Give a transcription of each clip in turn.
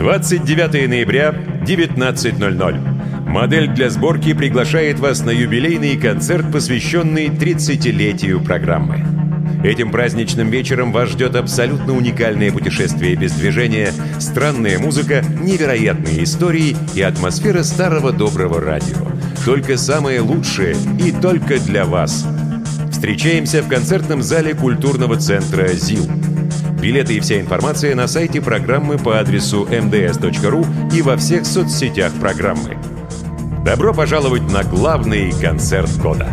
29 ноября, 19.00. Модель для сборки приглашает вас на юбилейный концерт, посвященный 30-летию программы. Этим праздничным вечером вас ждет абсолютно уникальное путешествие без движения, странная музыка, невероятные истории и атмосфера старого доброго радио. Только самое лучшее и только для вас. Встречаемся в концертном зале культурного центра ЗИЛ. Билеты и вся информация на сайте программы по адресу mds.ru и во всех соцсетях программы. Добро пожаловать на главный концерт года!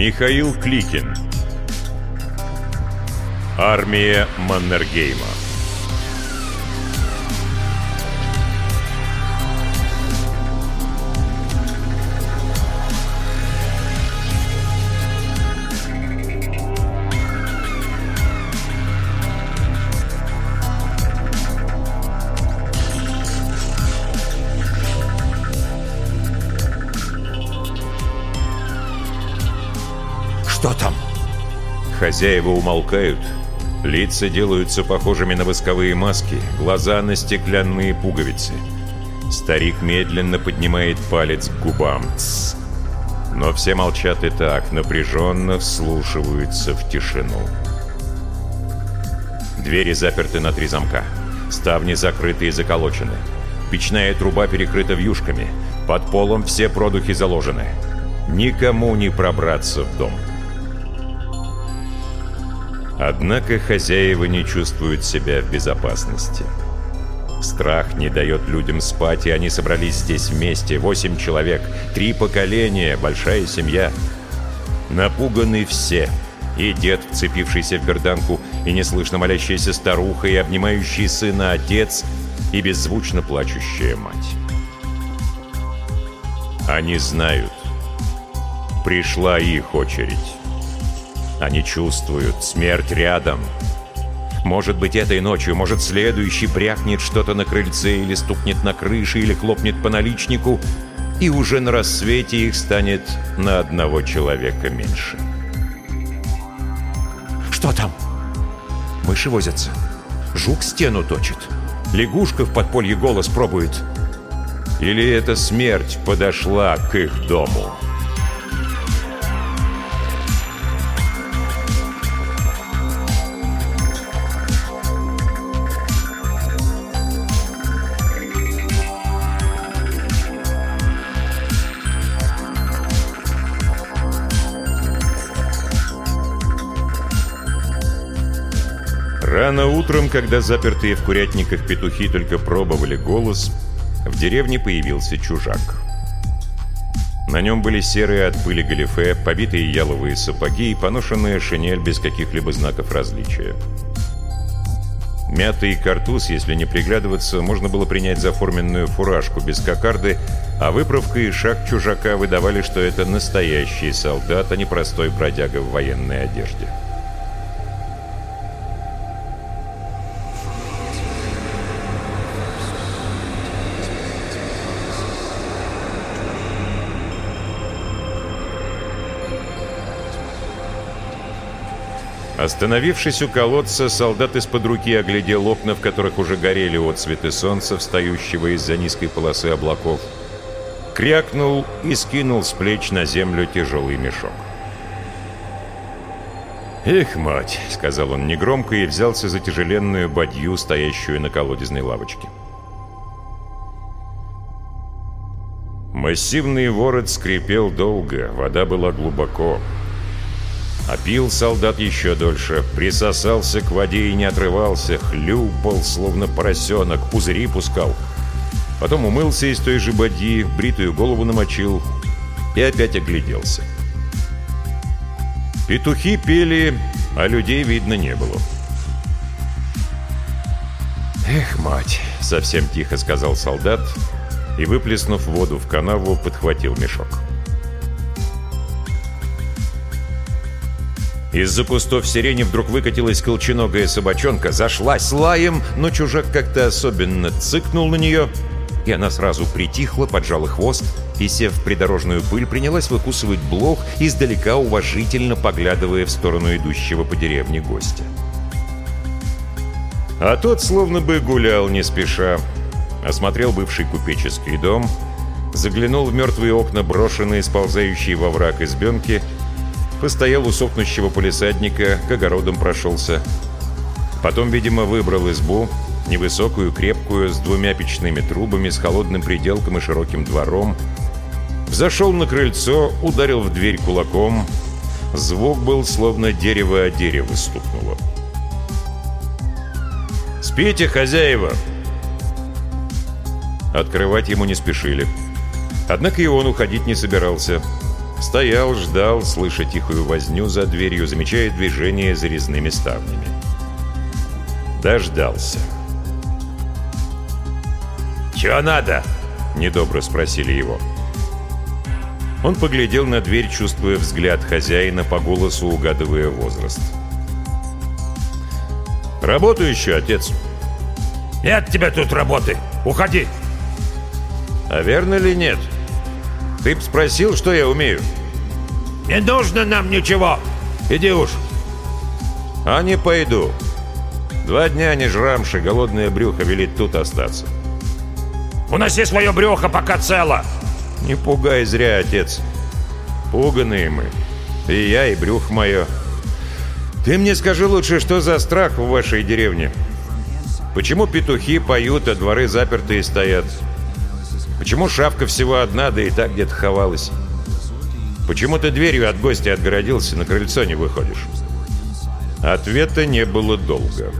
Михаил Кликин. Армия Маннергейма Хозяева умолкают, лица делаются похожими на восковые маски, глаза на стеклянные пуговицы. Старик медленно поднимает палец к губам. Но все молчат и так, напряженно вслушиваются в тишину. Двери заперты на три замка. Ставни закрыты и заколочены. Печная труба перекрыта вьюшками. Под полом все продухи заложены. Никому не пробраться в дом. Однако хозяева не чувствуют себя в безопасности. Страх не дает людям спать, и они собрались здесь вместе. Восемь человек, три поколения, большая семья. Напуганы все. И дед, вцепившийся в берданку, и неслышно молящаяся старуха, и обнимающий сына отец, и беззвучно плачущая мать. Они знают. Пришла их очередь. Они чувствуют, смерть рядом. Может быть, этой ночью, может, следующий брякнет что-то на крыльце или стукнет на крыше, или хлопнет по наличнику, и уже на рассвете их станет на одного человека меньше. Что там? Мыши возятся. Жук стену точит. Лягушка в подполье голос пробует. Или эта смерть подошла к их дому?» Рано утром, когда запертые в курятниках петухи только пробовали голос, в деревне появился чужак. На нем были серые от пыли галифе, побитые яловые сапоги и поношенная шинель без каких-либо знаков различия. Мятый картуз, если не приглядываться, можно было принять за форменную фуражку без кокарды, а выправка и шаг чужака выдавали, что это настоящий солдат, а не простой бродяга в военной одежде. Остановившись у колодца, солдат из-под руки оглядел окна, в которых уже горели отцветы солнца, встающего из-за низкой полосы облаков. Крякнул и скинул с плеч на землю тяжелый мешок. «Эх, мать!» — сказал он негромко и взялся за тяжеленную бадью, стоящую на колодезной лавочке. Массивный ворот скрипел долго, вода была глубоко. А пил солдат еще дольше, присосался к воде и не отрывался, хлюпал, словно поросенок, пузыри пускал. Потом умылся из той же боди, бритую голову намочил и опять огляделся. Петухи пели, а людей видно не было. «Эх, мать!» — совсем тихо сказал солдат и, выплеснув воду в канаву, подхватил мешок. Из-за кустов сирени вдруг выкатилась колченогая собачонка, зашлась лаем, но чужак как-то особенно цыкнул на нее, и она сразу притихла, поджала хвост и, сев в придорожную пыль, принялась выкусывать блох, издалека уважительно поглядывая в сторону идущего по деревне гостя. А тот словно бы гулял не спеша, осмотрел бывший купеческий дом, заглянул в мертвые окна, брошенные, сползающие во враг избенки, постоял у сохнущего полисадника, к огородам прошелся. Потом, видимо, выбрал избу, невысокую, крепкую, с двумя печными трубами, с холодным приделком и широким двором. Зашел на крыльцо, ударил в дверь кулаком. Звук был, словно дерево о дерево стукнуло. «Спите, хозяева!» Открывать ему не спешили. Однако и он уходить не собирался. Стоял, ждал, слыша тихую возню за дверью, замечая движение за резными ставнями. Дождался. «Чего надо?» — недобро спросили его. Он поглядел на дверь, чувствуя взгляд хозяина, по голосу угадывая возраст. «Работаю еще, отец». «Нет тебе тут работы! Уходи!» «А верно ли нет? Ты б спросил, что я умею?» «Не нужно нам ничего! Иди уж!» «А не пойду. Два дня не жрамши, голодное брюхо велит тут остаться». «Уноси свое брюхо, пока цело!» «Не пугай зря, отец. Пуганые мы. И я, и брюх мое. Ты мне скажи лучше, что за страх в вашей деревне? Почему петухи поют, а дворы запертые стоят? Почему шавка всего одна, да и так где-то ховалась? Почему ты дверью от гостя отгородился, на крыльцо не выходишь?» Ответа не было долго.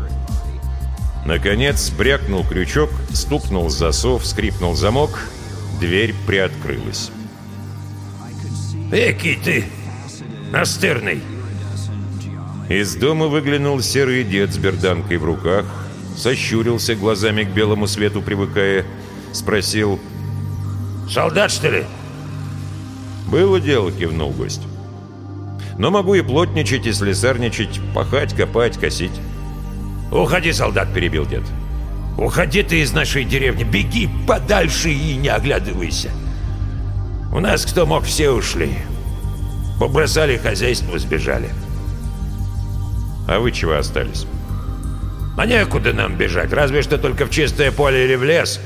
Наконец брякнул крючок, стукнул засов, скрипнул замок, дверь приоткрылась. «Экий ты! Настырный!» Из дома выглянул серый дед с берданкой в руках, сощурился глазами к белому свету, привыкая, спросил «Солдат, что ли?» «Было дело», — кивнул гость. «Но могу и плотничать, и слесарничать, пахать, копать, косить». «Уходи, солдат!» — перебил дед. «Уходи ты из нашей деревни, беги подальше и не оглядывайся. У нас кто мог, все ушли. Побросали хозяйство, сбежали». «А вы чего остались?» «А некуда нам бежать, разве что только в чистое поле или в лес.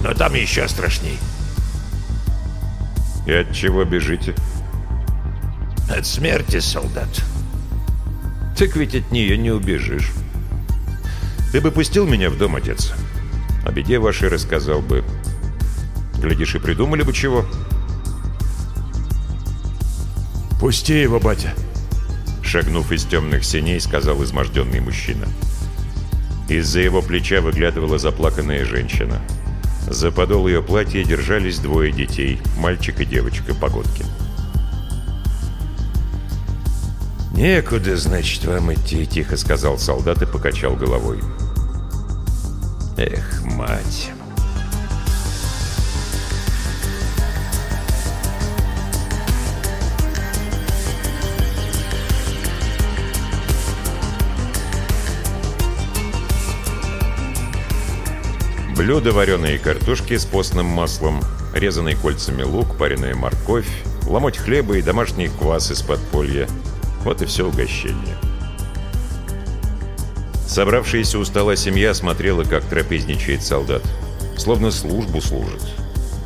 Но там еще страшней». «И от чего бежите?» «От смерти, солдат». «Так ведь от нее не убежишь». Ты бы пустил меня в дом, отец. О беде вашей рассказал бы. Глядишь, и придумали бы чего. «Пусти его, батя!» Шагнув из темных синей, сказал изможденный мужчина. Из-за его плеча выглядывала заплаканная женщина. За подол ее платья держались двое детей, мальчик и девочка, погодки. «Некуда, значит, вам идти», — тихо сказал солдат и покачал головой. Эх, мать. Блюдо вареные картошки с постным маслом, резанный кольцами лук, пареная морковь, ломоть хлеба и домашний квас из подполья. Вот и все угощение. Собравшаяся у стола семья смотрела, как трапезничает солдат. Словно службу служит.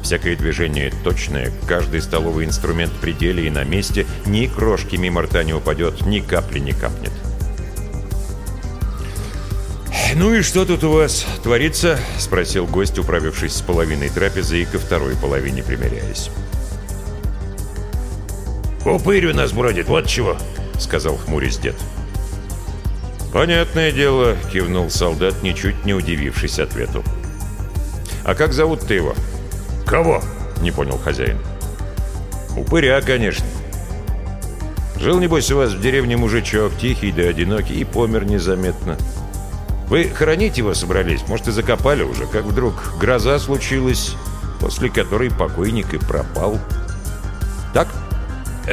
Всякое движение точное, каждый столовый инструмент в пределе и на месте, ни крошки мимо рта не упадет, ни капли не капнет. «Ну и что тут у вас творится?» — спросил гость, управившись с половиной трапезы и ко второй половине примеряясь. «Упырь у нас бродит, вот чего!» сказал хмурясь дед. «Понятное дело», — кивнул солдат, ничуть не удивившись ответу. «А как зовут ты его?» «Кого?» — не понял хозяин. «Упыря, конечно. Жил, небось, у вас в деревне мужичок, тихий да одинокий, и помер незаметно. Вы хоронить его собрались, может, и закопали уже, как вдруг гроза случилась, после которой покойник и пропал. Так?»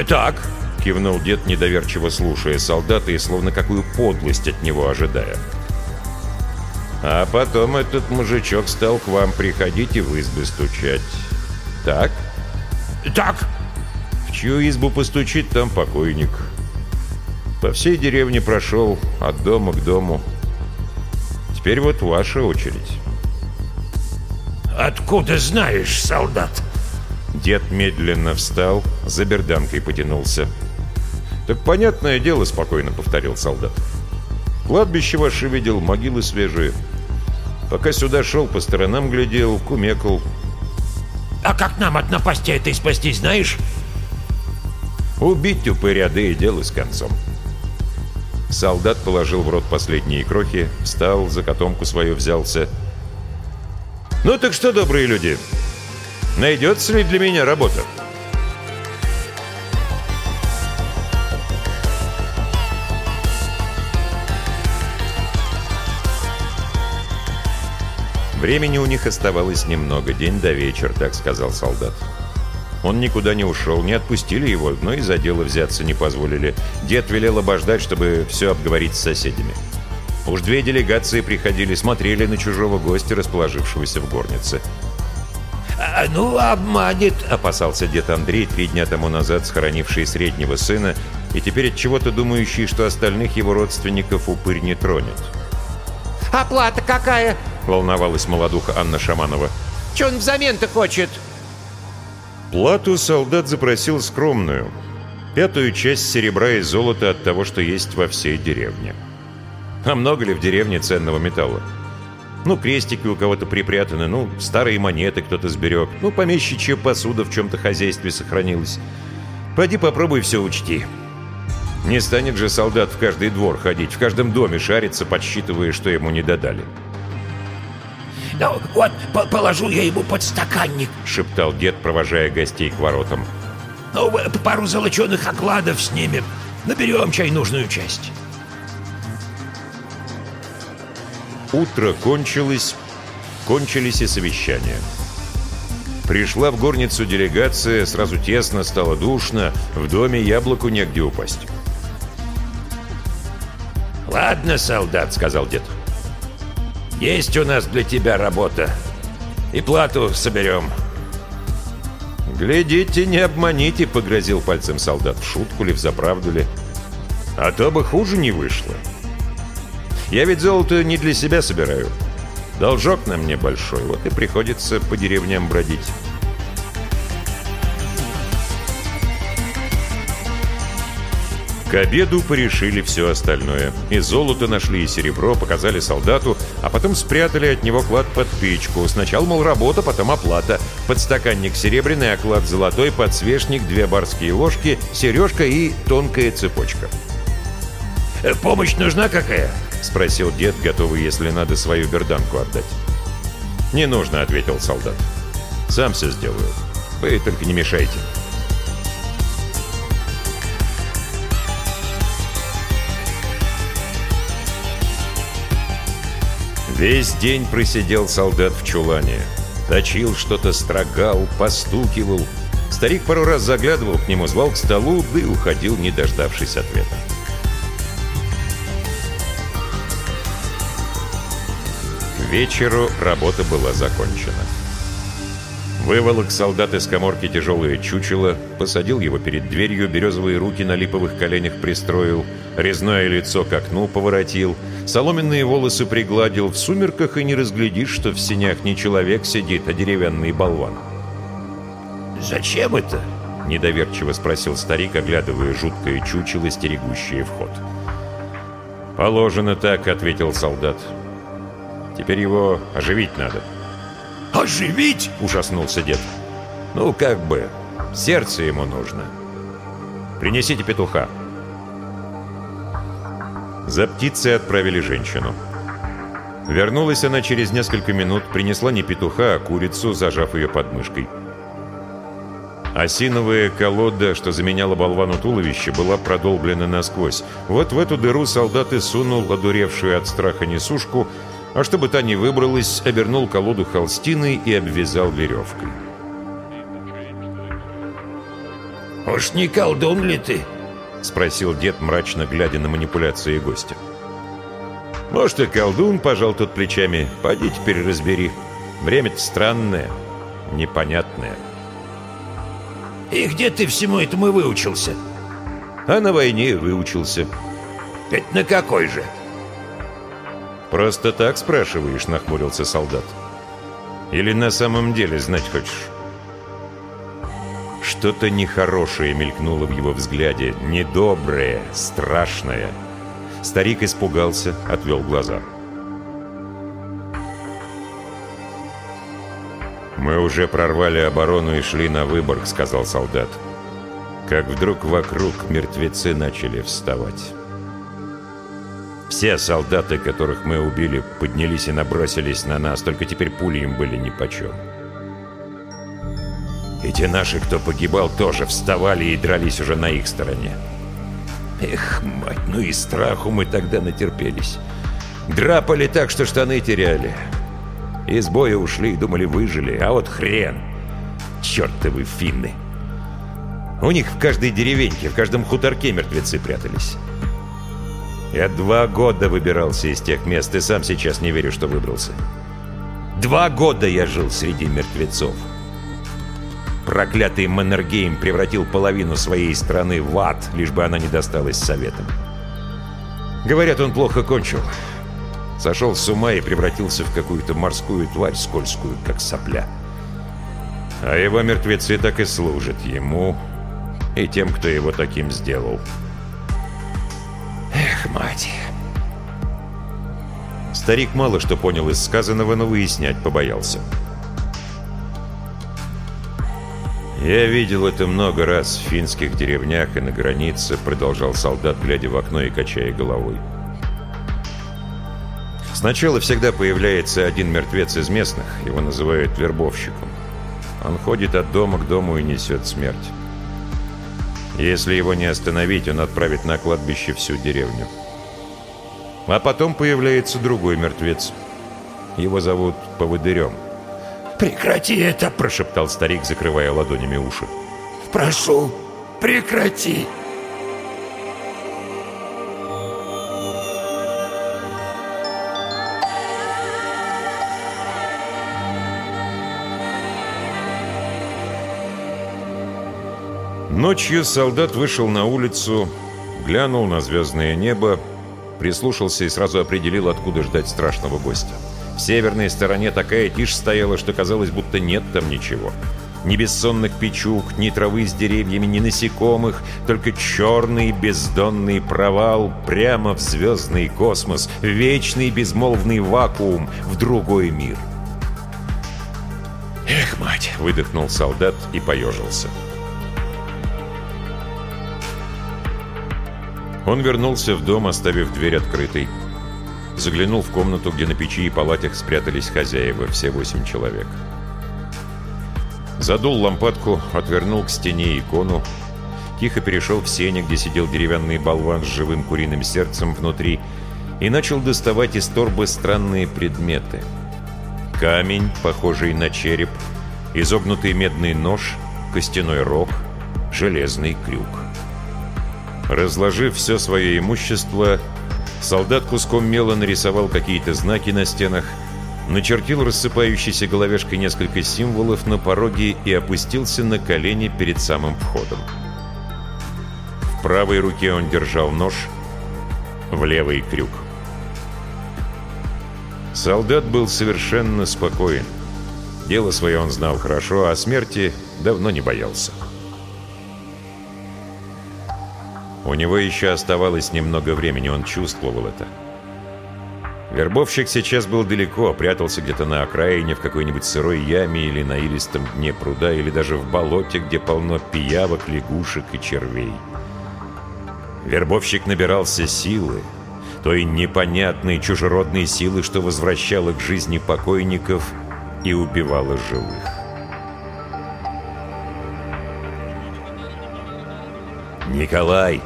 «Так», кивнул дед, недоверчиво слушая солдата и словно какую подлость от него ожидая. А потом этот мужичок стал к вам приходить и в избы стучать. Так? Так. В чью избу постучит, там покойник. По всей деревне прошел, от дома к дому. Теперь вот ваша очередь. Откуда знаешь, солдат? Дед медленно встал, за берданкой потянулся. «Так понятное дело», — спокойно повторил солдат. «Кладбище ваше видел, могилы свежие. Пока сюда шел, по сторонам глядел, кумекал». «А как нам от напасти этой спасти, знаешь?» «Убить упыря, да и дело с концом». Солдат положил в рот последние крохи, встал, за котомку свою взялся. «Ну так что, добрые люди, найдется ли для меня работа?» Времени у них оставалось немного, день до вечера, так сказал солдат. Он никуда не ушел, не отпустили его, но и за дело взяться не позволили. Дед велел обождать, чтобы все обговорить с соседями. Уж две делегации приходили, смотрели на чужого гостя, расположившегося в горнице. А, «Ну, обманет», — опасался дед Андрей, три дня тому назад схоронивший среднего сына, и теперь от чего-то думающий, что остальных его родственников упырь не тронет. «Оплата какая?» волновалась молодуха Анна Шаманова. «Че он взамен-то хочет?» Плату солдат запросил скромную. Пятую часть серебра и золота от того, что есть во всей деревне. А много ли в деревне ценного металла? Ну, крестики у кого-то припрятаны, ну, старые монеты кто-то сберег, ну, помещичья посуда в чем-то хозяйстве сохранилась. Пойди попробуй все учти. Не станет же солдат в каждый двор ходить, в каждом доме шариться, подсчитывая, что ему не додали. Ну, вот, по положу я ему подстаканник», — шептал дед, провожая гостей к воротам. «Ну, пару золоченых окладов снимем. Наберем чай нужную часть». Утро кончилось, кончились и совещания. Пришла в горницу делегация, сразу тесно, стало душно, в доме яблоку негде упасть. «Ладно, солдат», — сказал дед. Есть у нас для тебя работа. И плату соберем». «Глядите, не обманите», — погрозил пальцем солдат. В шутку ли, в заправду ли? «А то бы хуже не вышло. Я ведь золото не для себя собираю. Должок на мне большой, вот и приходится по деревням бродить». К обеду порешили все остальное. И золото нашли, и серебро показали солдату, а потом спрятали от него клад под печку. Сначала, мол, работа, потом оплата. Подстаканник серебряный, оклад золотой, подсвечник, две барские ложки, сережка и тонкая цепочка. «Э, «Помощь нужна какая?» — спросил дед, готовый, если надо, свою берданку отдать. «Не нужно», — ответил солдат. «Сам все сделаю. Вы только не мешайте». Весь день просидел солдат в чулане. Точил что-то, строгал, постукивал. Старик пару раз заглядывал к нему, звал к столу, да и уходил, не дождавшись ответа. К вечеру работа была закончена. Выволок солдат из коморки тяжелое чучело, посадил его перед дверью, березовые руки на липовых коленях пристроил, резное лицо к окну поворотил — Соломенные волосы пригладил в сумерках, и не разглядишь, что в синях не человек сидит, а деревянный болван. «Зачем это?» — недоверчиво спросил старик, оглядывая жуткое чучело, стерегущее вход. «Положено так», — ответил солдат. «Теперь его оживить надо». «Оживить?» — ужаснулся дед. «Ну, как бы, сердце ему нужно. Принесите петуха». За птицей отправили женщину. Вернулась она через несколько минут, принесла не петуха, а курицу, зажав ее под мышкой. Осиновая колода, что заменяла болвану туловище, была продолблена насквозь. Вот в эту дыру солдат и сунул одуревшую от страха несушку, а чтобы та не выбралась, обернул колоду холстиной и обвязал веревкой. «Уж не колдун ли ты?» — спросил дед, мрачно глядя на манипуляции гостя. «Может, и колдун, — пожал тот плечами, — поди теперь разбери. Время-то странное, непонятное». «И где ты всему этому выучился?» «А на войне выучился». «Ведь на какой же?» «Просто так спрашиваешь?» — нахмурился солдат. «Или на самом деле знать хочешь?» Что-то нехорошее мелькнуло в его взгляде, недоброе, страшное. Старик испугался, отвел глаза. «Мы уже прорвали оборону и шли на Выборг», — сказал солдат. Как вдруг вокруг мертвецы начали вставать. Все солдаты, которых мы убили, поднялись и набросились на нас, только теперь пули им были нипочем. Эти наши, кто погибал, тоже вставали и дрались уже на их стороне. Эх, мать, ну и страху мы тогда натерпелись. Драпали так, что штаны теряли. Из боя ушли и думали, выжили, а вот хрен. Чертовы финны. У них в каждой деревеньке, в каждом хуторке мертвецы прятались. Я два года выбирался из тех мест, и сам сейчас не верю, что выбрался. Два года я жил среди мертвецов. Проклятый Маннергейм превратил половину своей страны в ад, лишь бы она не досталась советам. Говорят, он плохо кончил. Сошел с ума и превратился в какую-то морскую тварь, скользкую, как сопля. А его мертвецы так и служат ему и тем, кто его таким сделал. Мать. Старик мало что понял из сказанного, но выяснять побоялся. «Я видел это много раз в финских деревнях и на границе», продолжал солдат, глядя в окно и качая головой. Сначала всегда появляется один мертвец из местных, его называют вербовщиком. Он ходит от дома к дому и несет смерть. Если его не остановить, он отправит на кладбище всю деревню. А потом появляется другой мертвец. Его зовут Поводырем. «Прекрати это!» – прошептал старик, закрывая ладонями уши. «Прошу, прекрати!» Ночью солдат вышел на улицу, глянул на звездное небо, прислушался и сразу определил, откуда ждать страшного гостя. В северной стороне такая тишь стояла, что казалось, будто нет там ничего. Ни бессонных печук, ни травы с деревьями, ни насекомых, только черный бездонный провал прямо в звездный космос, вечный безмолвный вакуум в другой мир. «Эх, мать!» — выдохнул солдат и поежился. Он вернулся в дом, оставив дверь открытой. Заглянул в комнату, где на печи и палатях спрятались хозяева, все восемь человек. Задул лампадку, отвернул к стене икону, тихо перешел в сене, где сидел деревянный болван с живым куриным сердцем внутри, и начал доставать из торбы странные предметы. Камень, похожий на череп, изогнутый медный нож, костяной рог, железный крюк. Разложив все свое имущество, Солдат куском мела нарисовал какие-то знаки на стенах, начертил рассыпающейся головешкой несколько символов на пороге и опустился на колени перед самым входом. В правой руке он держал нож, в левый — крюк. Солдат был совершенно спокоен. Дело свое он знал хорошо, а смерти давно не боялся. У него еще оставалось немного времени, он чувствовал это. Вербовщик сейчас был далеко, прятался где-то на окраине, в какой-нибудь сырой яме или на илистом дне пруда, или даже в болоте, где полно пиявок, лягушек и червей. Вербовщик набирался силы. той непонятной чужеродной силы, что возвращала к жизни покойников и убивала живых. «Николай!»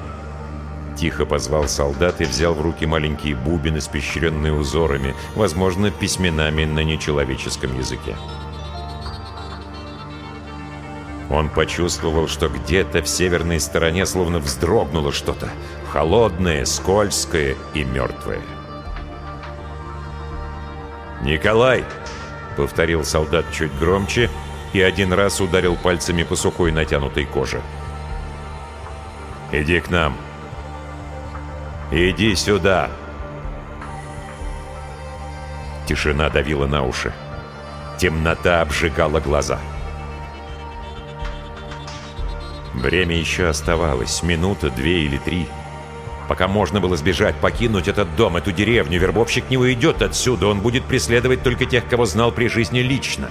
Тихо позвал солдат и взял в руки маленькие бубен, испещренные узорами, возможно, письменами на нечеловеческом языке. Он почувствовал, что где-то в северной стороне словно вздрогнуло что-то. Холодное, скользкое и мертвое. «Николай!» — повторил солдат чуть громче и один раз ударил пальцами по сухой натянутой коже. «Иди к нам!» «Иди сюда!» Тишина давила на уши. Темнота обжигала глаза. Время еще оставалось, минута, две или три. Пока можно было сбежать, покинуть этот дом, эту деревню, вербовщик не уйдет отсюда, он будет преследовать только тех, кого знал при жизни лично.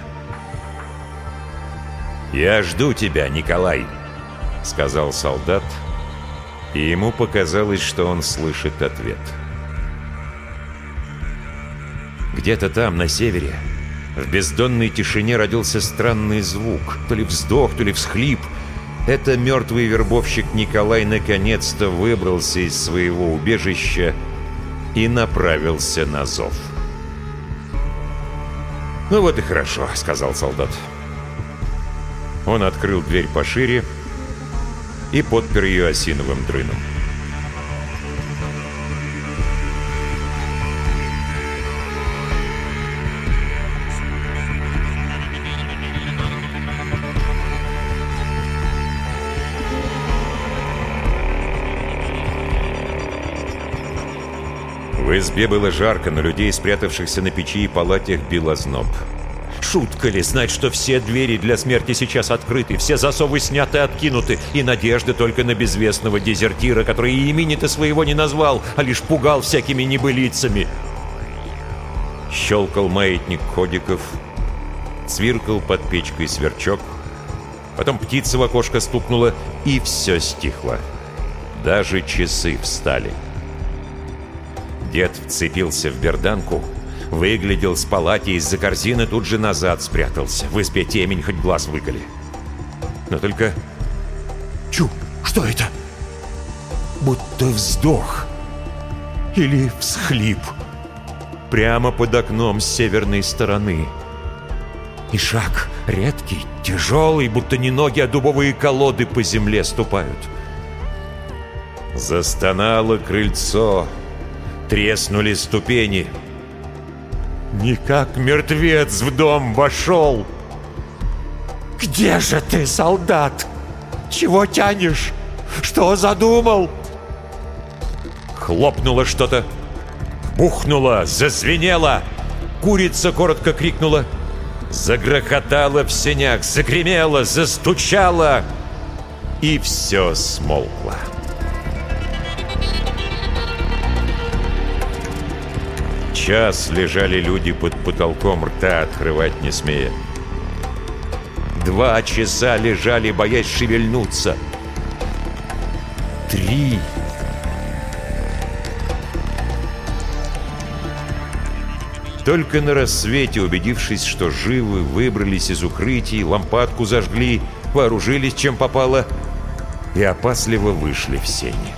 «Я жду тебя, Николай», — сказал солдат, и ему показалось, что он слышит ответ. Где-то там, на севере, в бездонной тишине родился странный звук, то ли вздох, то ли всхлип. Это мертвый вербовщик Николай наконец-то выбрался из своего убежища и направился на зов. «Ну вот и хорошо», — сказал солдат. Он открыл дверь пошире, и подпер ее осиновым дрыном. В избе было жарко, но людей, спрятавшихся на печи и палатях, бил озноб. Шутка ли знать, что все двери для смерти сейчас открыты, все засовы сняты и откинуты, и надежды только на безвестного дезертира, который и имени-то своего не назвал, а лишь пугал всякими небылицами. Щелкал маятник ходиков, цвиркал под печкой сверчок, потом птица в окошко стукнула, и все стихло. Даже часы встали. Дед вцепился в берданку — Выглядел с палати из-за корзины, тут же назад спрятался. В избе темень, хоть глаз выколи. Но только... Чу, что это? Будто вздох. Или всхлип. Прямо под окном с северной стороны. И шаг редкий, тяжелый, будто не ноги, а дубовые колоды по земле ступают. Застонало крыльцо, треснули ступени — не как мертвец в дом вошел. «Где же ты, солдат? Чего тянешь? Что задумал?» Хлопнуло что-то. Бухнуло, зазвенело. Курица коротко крикнула. Загрохотала в сенях, загремела, застучала. И все смолкло. Час лежали люди под потолком, рта открывать не смея. Два часа лежали, боясь шевельнуться. Три. Только на рассвете, убедившись, что живы, выбрались из укрытий, лампадку зажгли, вооружились чем попало и опасливо вышли в сени.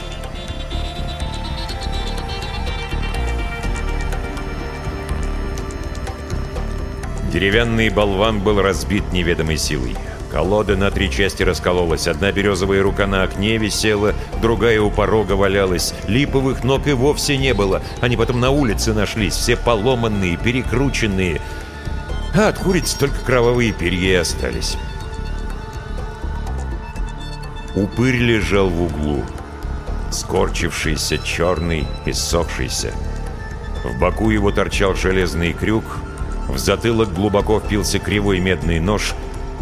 Деревянный болван был разбит неведомой силой. Колода на три части раскололась. Одна березовая рука на окне висела, другая у порога валялась. Липовых ног и вовсе не было. Они потом на улице нашлись, все поломанные, перекрученные. А от куриц только кровавые перья остались. Упырь лежал в углу, скорчившийся, черный, иссохшийся. В боку его торчал железный крюк, в затылок глубоко впился кривой медный нож.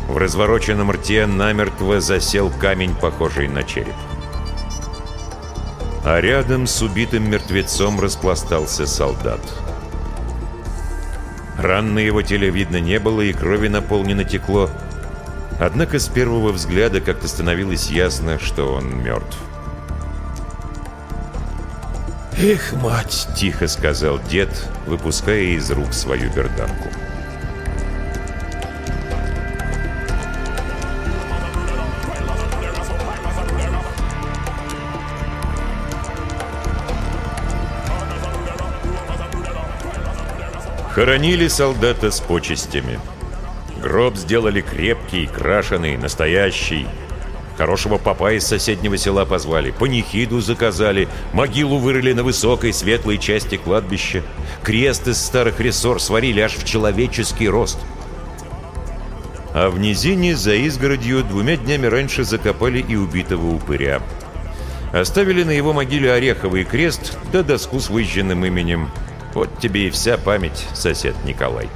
В развороченном рте намертво засел камень, похожий на череп. А рядом с убитым мертвецом распластался солдат. Ран на его теле видно не было, и крови наполнено текло. Однако с первого взгляда как-то становилось ясно, что он мертв. Эх, мать! — тихо сказал дед, выпуская из рук свою берданку. Хоронили солдата с почестями. Гроб сделали крепкий, крашеный, настоящий. Хорошего папа из соседнего села позвали, панихиду заказали, могилу вырыли на высокой светлой части кладбища. Крест из старых рессор сварили аж в человеческий рост. А в низине за изгородью двумя днями раньше закопали и убитого упыря. Оставили на его могиле ореховый крест да доску с выжженным именем. Вот тебе и вся память, сосед Николай.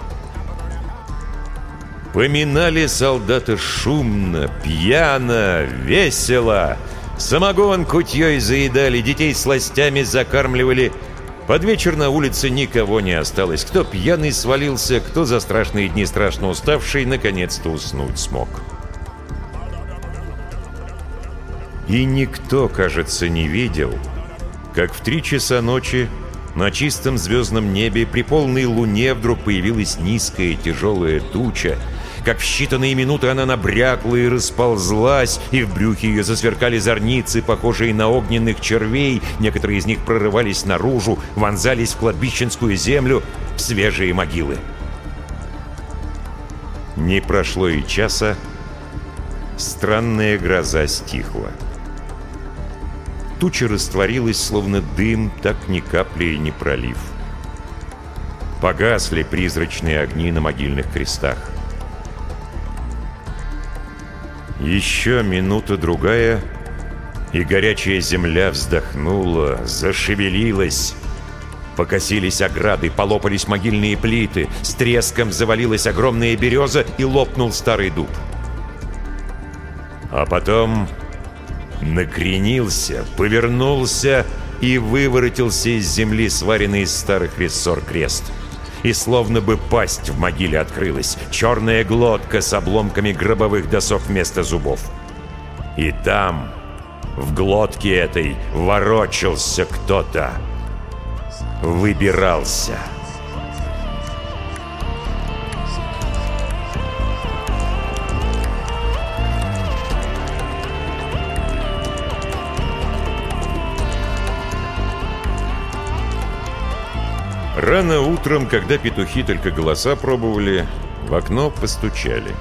Поминали солдата шумно, пьяно, весело. Самогон кутьей заедали, детей сластями закармливали. Под вечер на улице никого не осталось. Кто пьяный свалился, кто за страшные дни страшно уставший, наконец-то уснуть смог. И никто, кажется, не видел, как в три часа ночи на чистом звездном небе при полной луне вдруг появилась низкая тяжелая туча, как в считанные минуты она набрякла и расползлась, и в брюхе ее засверкали зорницы, похожие на огненных червей, некоторые из них прорывались наружу, вонзались в кладбищенскую землю, в свежие могилы. Не прошло и часа, странная гроза стихла. Туча растворилась, словно дым, так ни капли и не пролив. Погасли призрачные огни на могильных крестах. Еще минута-другая, и горячая земля вздохнула, зашевелилась. Покосились ограды, полопались могильные плиты, с треском завалилась огромная береза и лопнул старый дуб. А потом накренился, повернулся и выворотился из земли, сваренный из старых рессор крест. И словно бы пасть в могиле открылась, черная глотка с обломками гробовых досок вместо зубов. И там, в глотке этой, ворочался кто-то. Выбирался. Рано утром, когда петухи только голоса пробовали, в окно постучали.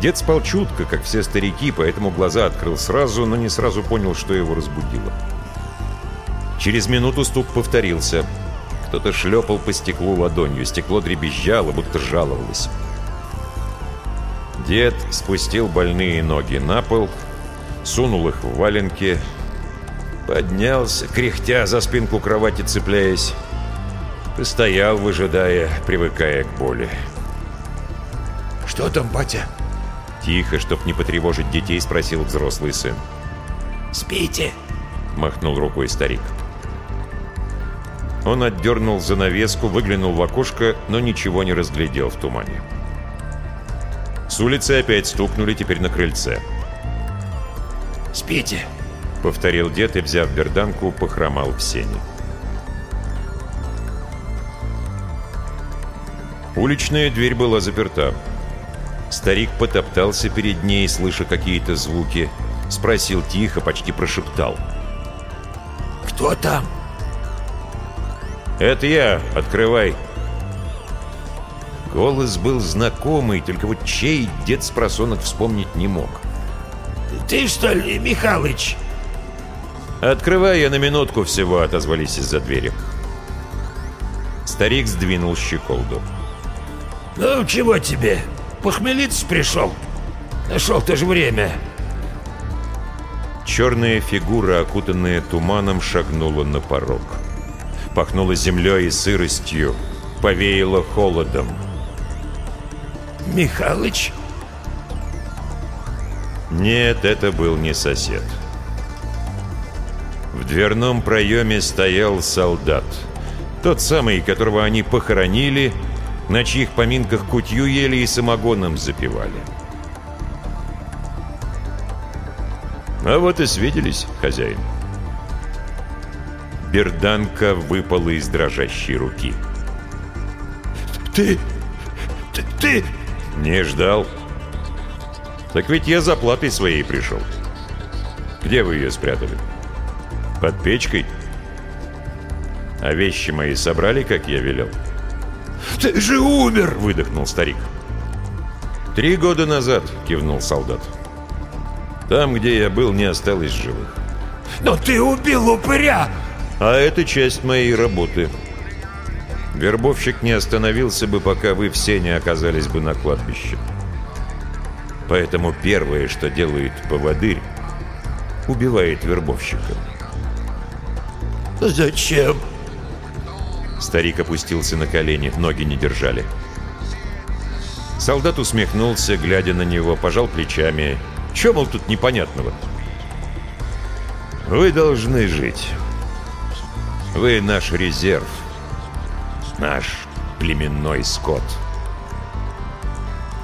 Дед спал чутко, как все старики, поэтому глаза открыл сразу, но не сразу понял, что его разбудило. Через минуту стук повторился. Кто-то шлепал по стеклу ладонью, стекло дребезжало, будто жаловалось. Дед спустил больные ноги на пол, сунул их в валенки, Поднялся, кряхтя за спинку кровати цепляясь. Постоял, выжидая, привыкая к боли. «Что там, батя?» Тихо, чтоб не потревожить детей, спросил взрослый сын. «Спите!» — махнул рукой старик. Он отдернул занавеску, выглянул в окошко, но ничего не разглядел в тумане. С улицы опять стукнули, теперь на крыльце. «Спите!» — повторил дед и, взяв берданку, похромал в сене. Уличная дверь была заперта. Старик потоптался перед ней, слыша какие-то звуки. Спросил тихо, почти прошептал. «Кто там?» «Это я. Открывай». Голос был знакомый, только вот чей дед с просонок вспомнить не мог. «Ты что ли, Михалыч?» «Открывай я на минутку всего», — отозвались из-за двери. Старик сдвинул щеколду. «Ну, чего тебе? Похмелиться пришел? Нашел ты же время». Черная фигура, окутанная туманом, шагнула на порог. Пахнула землей и сыростью, повеяло холодом. «Михалыч?» Нет, это был не сосед. В дверном проеме стоял солдат. Тот самый, которого они похоронили, на чьих поминках кутью ели и самогоном запивали. «А вот и свиделись, хозяин». Берданка выпала из дрожащей руки. Ты... Ты... ты... Не ждал. Так ведь я за платой своей пришел. Где вы ее спрятали? Под печкой? А вещи мои собрали, как я велел? Ты же умер! Выдохнул старик. Три года назад, кивнул солдат. Там, где я был, не осталось живых. Но ты убил упыря! А это часть моей работы. Вербовщик не остановился бы, пока вы все не оказались бы на кладбище. Поэтому первое, что делает поводырь, убивает вербовщика. Зачем? Старик опустился на колени, ноги не держали. Солдат усмехнулся, глядя на него, пожал плечами. Че, мол, тут непонятного? Вы должны жить. Вы наш резерв. Наш племенной скот.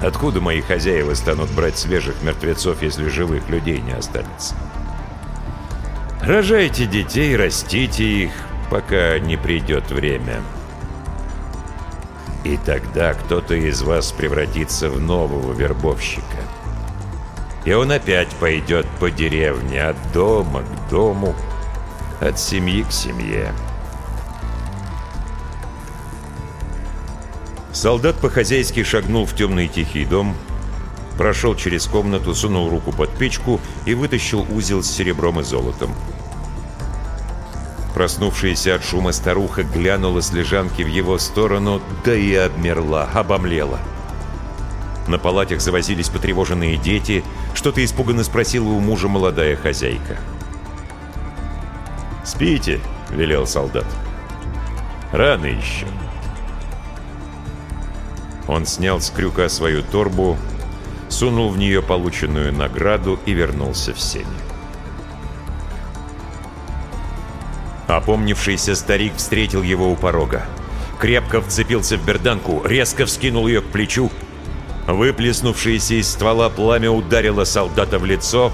Откуда мои хозяева станут брать свежих мертвецов, если живых людей не останется? Рожайте детей, растите их, пока не придет время. И тогда кто-то из вас превратится в нового вербовщика. И он опять пойдет по деревне, от дома к дому, от семьи к семье. Солдат по-хозяйски шагнул в темный тихий дом, прошел через комнату, сунул руку под печку и вытащил узел с серебром и золотом. Проснувшаяся от шума старуха глянула с лежанки в его сторону, да и обмерла, обомлела. На палатях завозились потревоженные дети, что-то испуганно спросила у мужа молодая хозяйка. «Спите», — велел солдат. «Рано еще». Он снял с крюка свою торбу, сунул в нее полученную награду и вернулся в сени. Опомнившийся старик встретил его у порога. Крепко вцепился в берданку, резко вскинул ее к плечу. Выплеснувшееся из ствола пламя ударило солдата в лицо.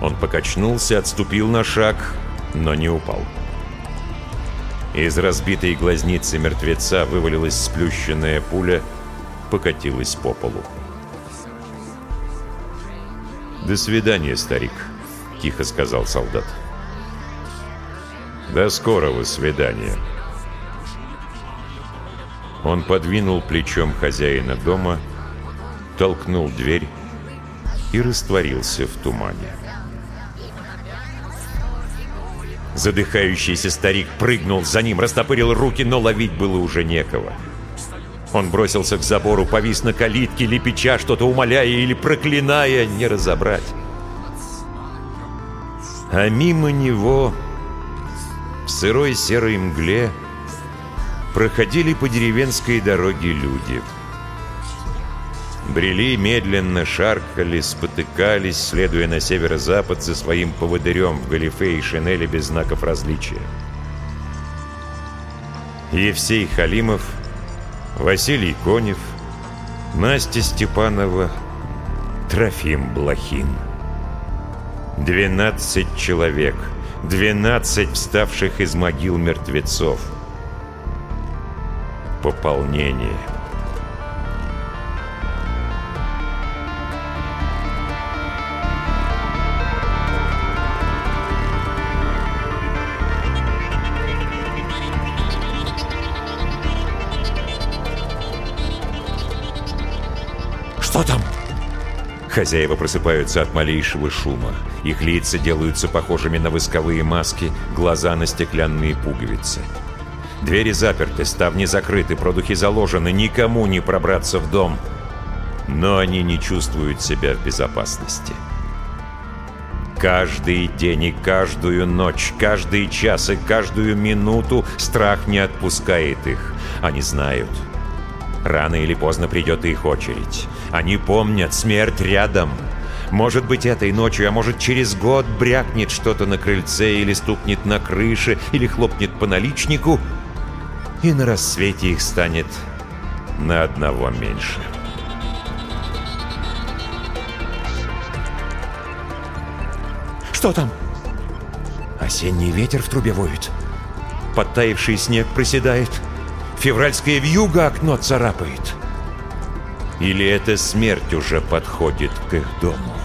Он покачнулся, отступил на шаг, но не упал. Из разбитой глазницы мертвеца вывалилась сплющенная пуля, покатилась по полу. «До свидания, старик», — тихо сказал солдат. До скорого свидания. Он подвинул плечом хозяина дома, толкнул дверь и растворился в тумане. Задыхающийся старик прыгнул за ним, растопырил руки, но ловить было уже некого. Он бросился к забору, повис на калитке, лепеча, что-то умоляя или проклиная, не разобрать. А мимо него в сырой серой мгле проходили по деревенской дороге люди. Брели медленно, шаркали, спотыкались, следуя на северо-запад за своим поводырем в галифе и шинели без знаков различия. Евсей Халимов, Василий Конев, Настя Степанова, Трофим Блохин. Двенадцать человек — Двенадцать вставших из могил мертвецов. Пополнение. Хозяева просыпаются от малейшего шума. Их лица делаются похожими на восковые маски, глаза на стеклянные пуговицы. Двери заперты, ставни закрыты, продухи заложены, никому не пробраться в дом. Но они не чувствуют себя в безопасности. Каждый день и каждую ночь, каждый час и каждую минуту страх не отпускает их. Они знают. Рано или поздно придет их очередь. Они помнят, смерть рядом. Может быть, этой ночью, а может, через год брякнет что-то на крыльце или стукнет на крыше, или хлопнет по наличнику, и на рассвете их станет на одного меньше. Что там? Осенний ветер в трубе воет. подтаивший снег проседает. Февральская вьюга окно царапает. Или эта смерть уже подходит к их дому?